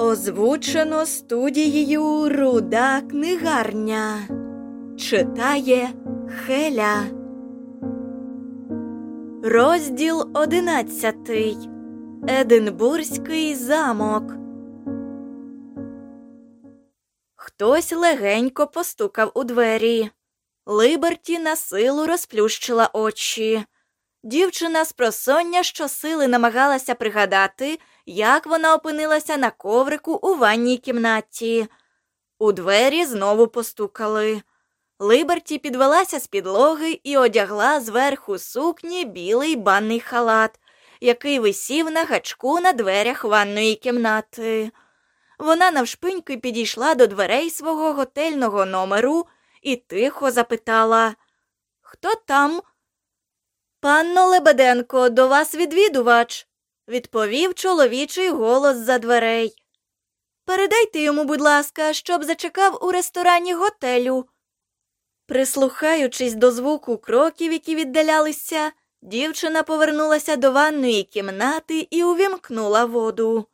Озвучено студією Руда книгарня. Читає Хеля. Розділ одинадцятий. Единбурзький замок. Хтось легенько постукав у двері. Либерті на силу розплющила очі. Дівчина з просоння щосили намагалася пригадати, як вона опинилася на коврику у ванній кімнаті. У двері знову постукали. Либерті підвелася з підлоги і одягла зверху сукні білий банний халат, який висів на гачку на дверях ванної кімнати. Вона навшпиньки підійшла до дверей свого готельного номеру і тихо запитала Хто там? Панно Лебеденко, до вас відвідувач, відповів чоловічий голос за дверей. Передайте йому, будь ласка, щоб зачекав у ресторані готелю. Прислухаючись до звуку кроків, які віддалялися, дівчина повернулася до ванної кімнати і увімкнула воду.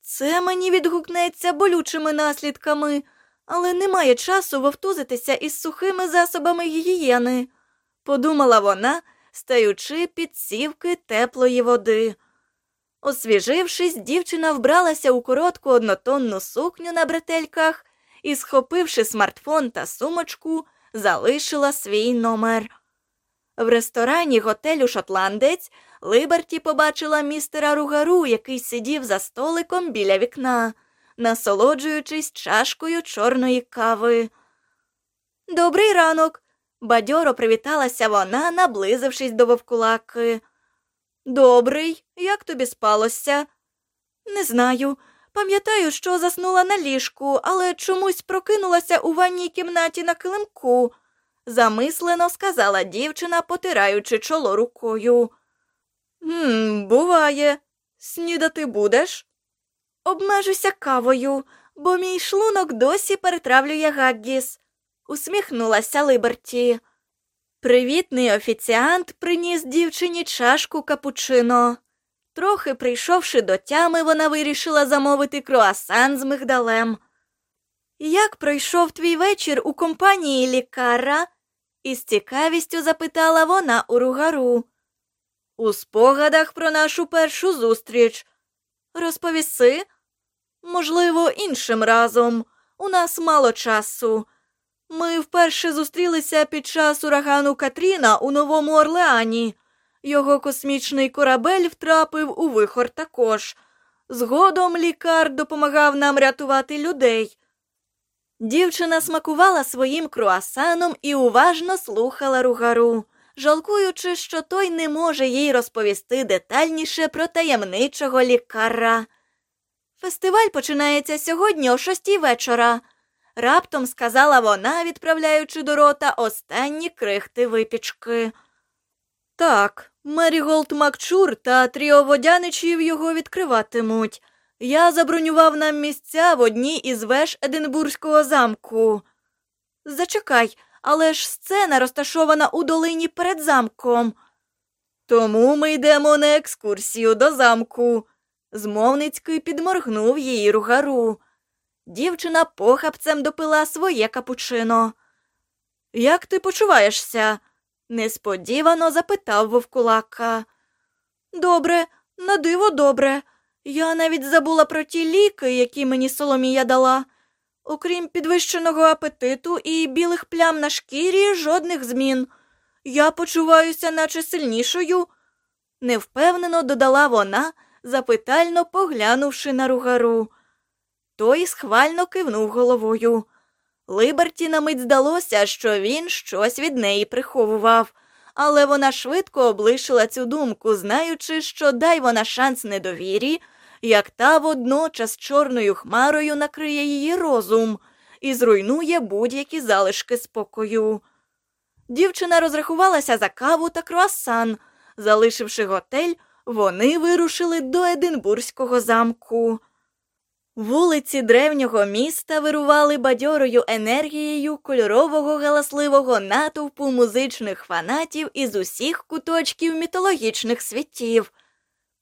Це мені відгукнеться болючими наслідками, але немає часу вовтузитися із сухими засобами гігієни, подумала вона, стаючи під сівки теплої води. Освіжившись, дівчина вбралася у коротку однотонну сукню на бретельках і, схопивши смартфон та сумочку, залишила свій номер. В ресторані готелю Шотландець Либерті побачила містера Ругару, який сидів за столиком біля вікна, насолоджуючись чашкою чорної кави. Добрий ранок. бадьоро привіталася вона, наблизившись до вовкулаки. Добрий, як тобі спалося? Не знаю. Пам'ятаю, що заснула на ліжку, але чомусь прокинулася у ванній кімнаті на килимку, замислено сказала дівчина, потираючи чоло рукою. «Гм, Буває. Снідати будеш? Обмежуся кавою, бо мій шлунок досі перетравлює Гаггіс, усміхнулася Либерті. Привітний офіціант приніс дівчині чашку капучино. Трохи прийшовши до тями, вона вирішила замовити круасан з мигдалем. Як пройшов твій вечір у компанії лікара? із цікавістю запитала вона у ругару. У спогадах про нашу першу зустріч. Розповіси? Можливо, іншим разом. У нас мало часу. Ми вперше зустрілися під час урагану Катріна у Новому Орлеані. Його космічний корабель втрапив у вихор також. Згодом лікар допомагав нам рятувати людей. Дівчина смакувала своїм круасаном і уважно слухала Ругару, жалкуючи, що той не може їй розповісти детальніше про таємничого лікара. Фестиваль починається сьогодні о шостій вечора, раптом сказала вона, відправляючи до рота останні крихти випічки. Так, Меріголд Макчур та тріо водяничів його відкриватимуть. Я забронював нам місця в одній із веж Единбурзького замку. Зачекай, але ж сцена розташована у долині перед замком. Тому ми йдемо на екскурсію до замку. Змовницький підморгнув її ругару. Дівчина похапцем допила своє капучино. Як ти почуваєшся? несподівано запитав вовкулака. Добре, на диво добре. Я навіть забула про ті ліки, які мені Соломія дала. Окрім підвищеного апетиту і білих плям на шкірі, жодних змін. Я почуваюся, наче сильнішою, невпевнено додала вона, запитально поглянувши на ругару. Той схвально кивнув головою. Либерті на мить здалося, що він щось від неї приховував, але вона швидко облишила цю думку, знаючи, що дай вона шанс недовірі, як та водночас чорною хмарою накриє її розум і зруйнує будь-які залишки спокою. Дівчина розрахувалася за каву та круасан. Залишивши готель, вони вирушили до Единбурзького замку. Вулиці древнього міста вирували бадьорою енергією кольорового галасливого натовпу музичних фанатів із усіх куточків мітологічних світів.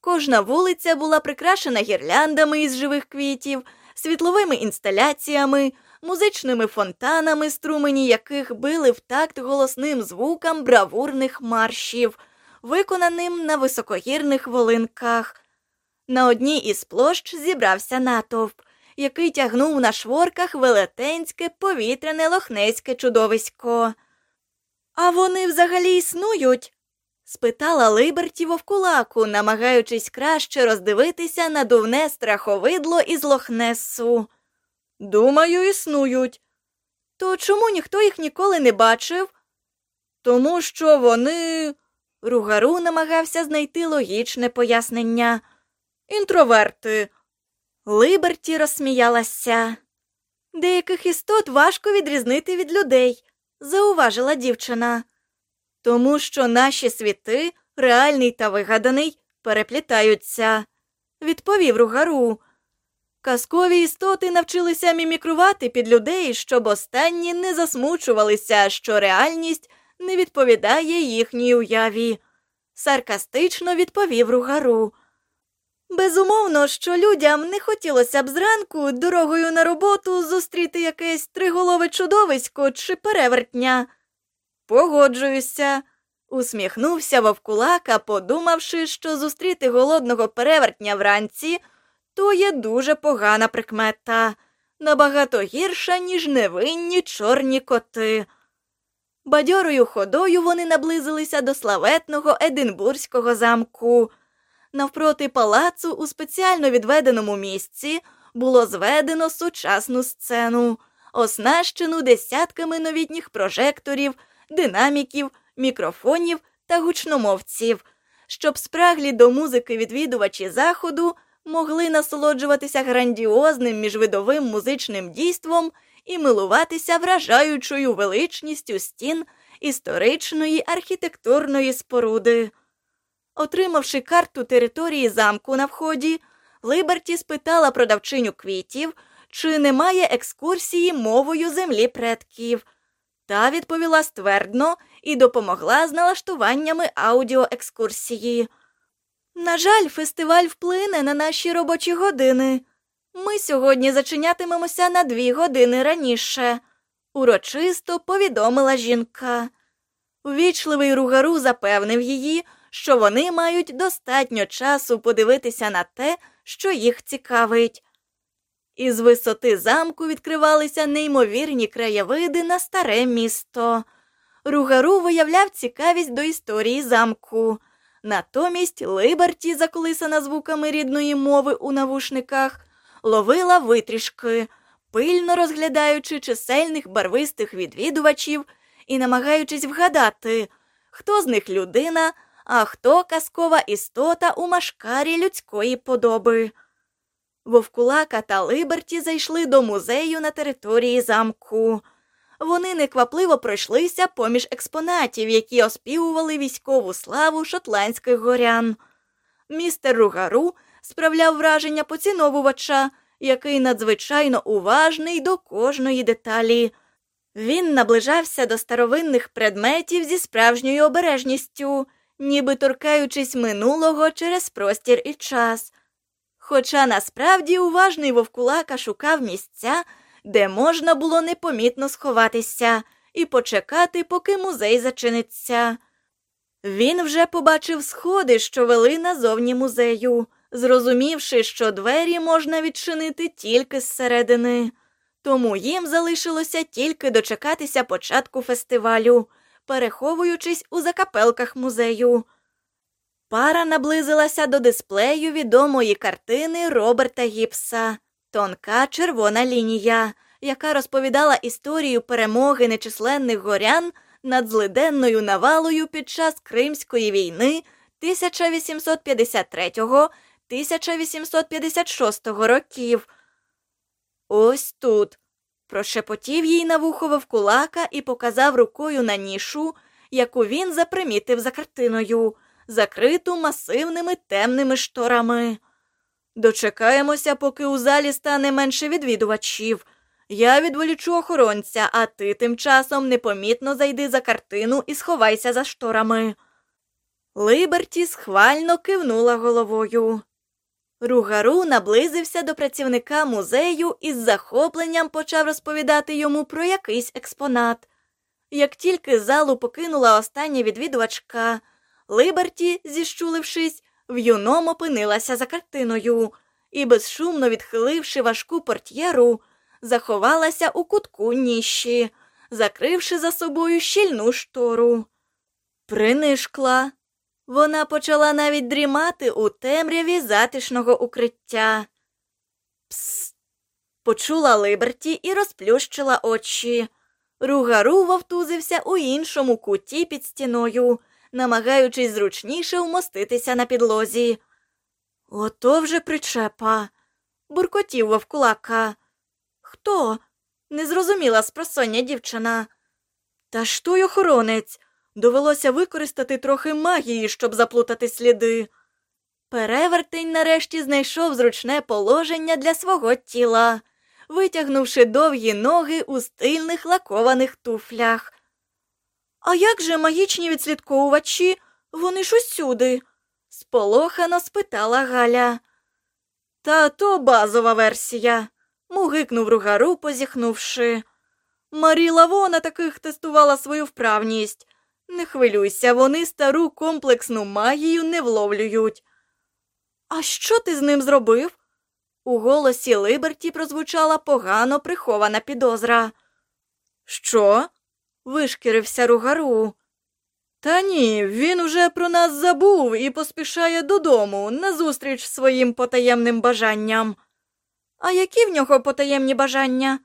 Кожна вулиця була прикрашена гірляндами із живих квітів, світловими інсталяціями, музичними фонтанами, струмені яких били в такт голосним звукам бравурних маршів, виконаним на високогірних волинках. На одній із площ зібрався натовп, який тягнув на шворках велетенське повітряне лохнеське чудовисько. А вони взагалі існують? спитала Либерті вовкулаку, намагаючись краще роздивитися на дувне страховидло із лохнесу. Думаю, існують. То чому ніхто їх ніколи не бачив? Тому що вони. Ругару намагався знайти логічне пояснення. Інтроверти. Либерті розсміялася. Деяких істот важко відрізнити від людей, зауважила дівчина. Тому що наші світи, реальний та вигаданий, переплітаються, відповів Ругару. Казкові істоти навчилися мімікрувати під людей, щоб останні не засмучувалися, що реальність не відповідає їхній уяві. Саркастично відповів Ругару. Безумовно, що людям не хотілося б зранку дорогою на роботу зустріти якесь триголове чудовисько чи перевертня. Погоджуюся, усміхнувся вовкулака, подумавши, що зустріти голодного перевертня вранці то є дуже погана прикмета, набагато гірша, ніж невинні чорні коти. Бадьорою ходою вони наблизилися до славетного Единбурзького замку. Навпроти палацу у спеціально відведеному місці було зведено сучасну сцену, оснащену десятками новітніх прожекторів, динаміків, мікрофонів та гучномовців, щоб спраглі до музики відвідувачі заходу могли насолоджуватися грандіозним міжвидовим музичним дійством і милуватися вражаючою величністю стін історичної архітектурної споруди. Отримавши карту території замку на вході, Либерті спитала продавчиню квітів, чи немає екскурсії мовою землі предків. Та відповіла ствердно і допомогла з налаштуваннями аудіоекскурсії. На жаль, фестиваль вплине на наші робочі години. Ми сьогодні зачинятимемося на дві години раніше, урочисто повідомила жінка. Увічливий ругару запевнив її, що вони мають достатньо часу подивитися на те, що їх цікавить. Із висоти замку відкривалися неймовірні краєвиди на старе місто. Ругару виявляв цікавість до історії замку. Натомість Либерті, заколисана звуками рідної мови у навушниках, ловила витрішки, пильно розглядаючи чисельних барвистих відвідувачів і намагаючись вгадати, хто з них людина, а хто казкова істота у машкарі людської подоби. Вовкулака та Либерті зайшли до музею на території замку. Вони неквапливо пройшлися поміж експонатів, які оспівували військову славу шотландських горян. Містер Ругару справляв враження поціновувача, який надзвичайно уважний до кожної деталі. Він наближався до старовинних предметів зі справжньою обережністю, ніби торкаючись минулого через простір і час. Хоча насправді уважний вовкулака шукав місця, де можна було непомітно сховатися і почекати, поки музей зачиниться. Він вже побачив сходи, що вели назовні музею, зрозумівши, що двері можна відчинити тільки зсередини. Тому їм залишилося тільки дочекатися початку фестивалю, переховуючись у закапелках музею. Пара наблизилася до дисплею відомої картини Роберта Гіпса тонка червона лінія, яка розповідала історію перемоги нечисленних горян над злиденною навалою під час Кримської війни 1853 1856 років. Ось тут. Прошепотів їй на вухо вовкулака і показав рукою на нішу, яку він запримітив за картиною, закриту масивними темними шторами. Дочекаємося, поки у залі стане менше відвідувачів. Я відволічу охоронця, а ти тим часом непомітно зайди за картину і сховайся за шторами. Либерті схвально кивнула головою. Ругару наблизився до працівника музею і з захопленням почав розповідати йому про якийсь експонат. Як тільки залу покинула остання відвідувачка, Либерті, зіщулившись, в'юном опинилася за картиною і, безшумно відхиливши важку портьєру, заховалася у кутку ніші, закривши за собою щільну штору. Принишкла. Вона почала навіть дрімати у темряві затишного укриття. Пс. Почула Либерті і розплющила очі. Ругару вовтузився у іншому куті під стіною, намагаючись зручніше вмоститися на підлозі. Ото вже причепа, буркотів вовкулака. Хто? не зрозуміла спросоння дівчина. Та ж той охоронець. Довелося використати трохи магії, щоб заплутати сліди. Перевертень нарешті знайшов зручне положення для свого тіла, витягнувши довгі ноги у стильних лакованих туфлях. А як же магічні відслідковувачі? Вони ж усюди? сполохано спитала Галя. Та то базова версія, мугикнув ругару, позіхнувши. Марі Лавона таких тестувала свою вправність. Не хвилюйся, вони стару комплексну магію не вловлюють. А що ти з ним зробив? У голосі Либерті прозвучала погано прихована підозра. Що? вишкірився ругару. Та ні, він уже про нас забув і поспішає додому назустріч своїм потаємним бажанням. А які в нього потаємні бажання?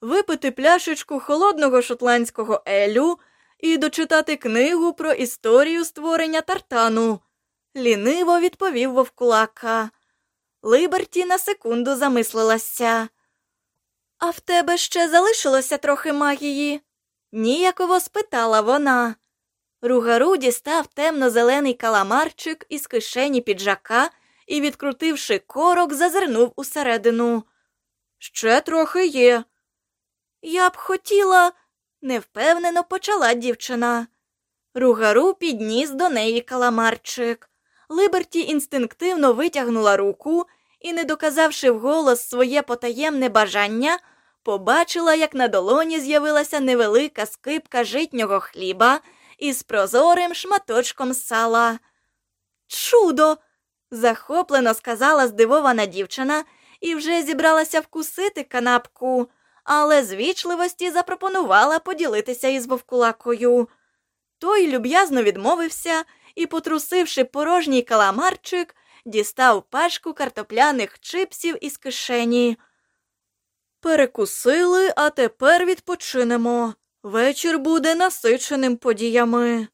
Випити пляшечку холодного шотландського елю і дочитати книгу про історію створення тартану, ліниво відповів вовкулака. Либерті на секунду замислилася. А в тебе ще залишилося трохи магії? ніяково спитала вона. Ругару дістав темно-зелений каламарчик із кишені піджака і, відкрутивши корок, зазирнув усередину. Ще трохи є. Я б хотіла, невпевнено почала дівчина. Ругару підніс до неї каламарчик. Либерті інстинктивно витягнула руку і, не доказавши вголос своє потаємне бажання, побачила, як на долоні з'явилася невелика скипка житнього хліба із прозорим шматочком сала. Чудо! захоплено сказала здивована дівчина і вже зібралася вкусити канапку але з вічливості запропонувала поділитися із вовкулакою. Той люб'язно відмовився і, потрусивши порожній каламарчик, дістав пачку картопляних чипсів із кишені. Перекусили, а тепер відпочинемо. Вечір буде насиченим подіями,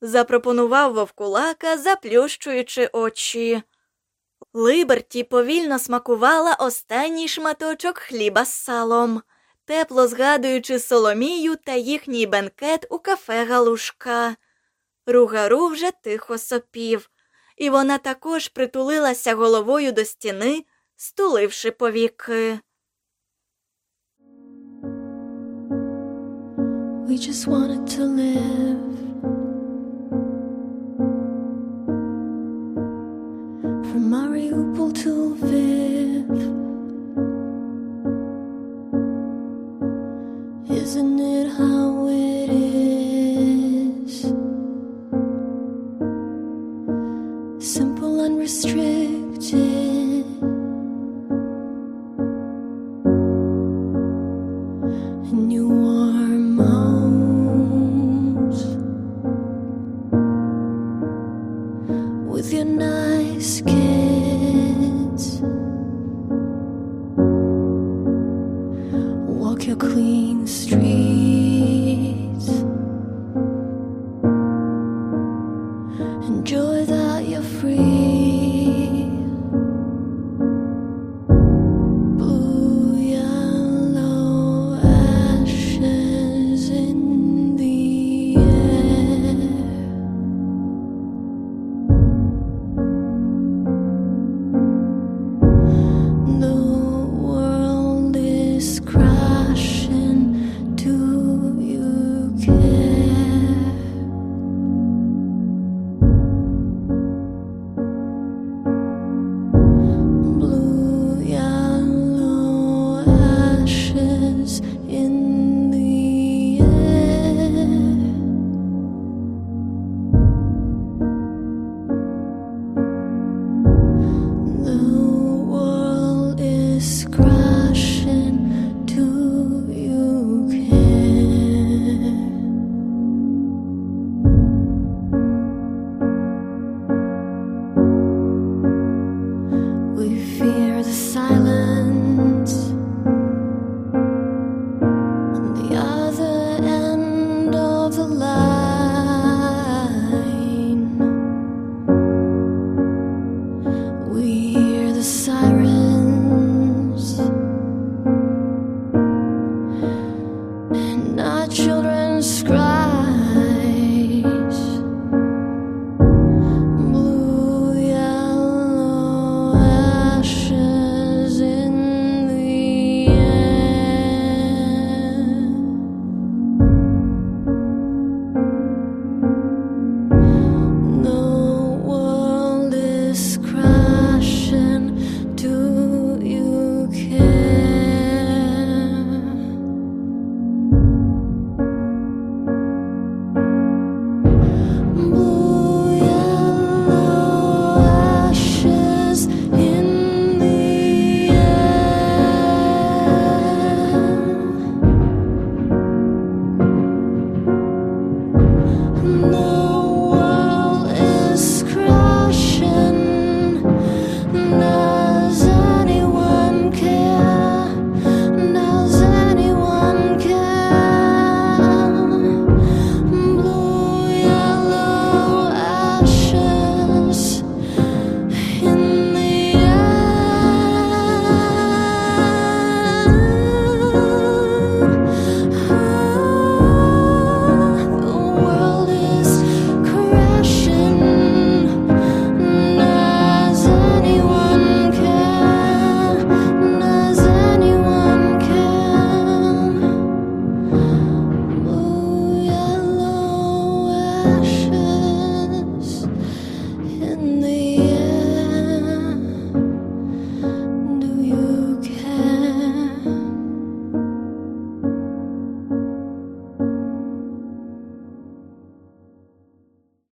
запропонував вовкулака, заплющуючи очі. Либерті повільно смакувала останній шматочок хліба з салом, тепло згадуючи Соломію та їхній бенкет у кафе Галушка. Ругару вже тихо сопів, і вона також притулилася головою до стіни, стуливши повіки. We just wanted to live. From Mariupol to Lviv. Your clean streets.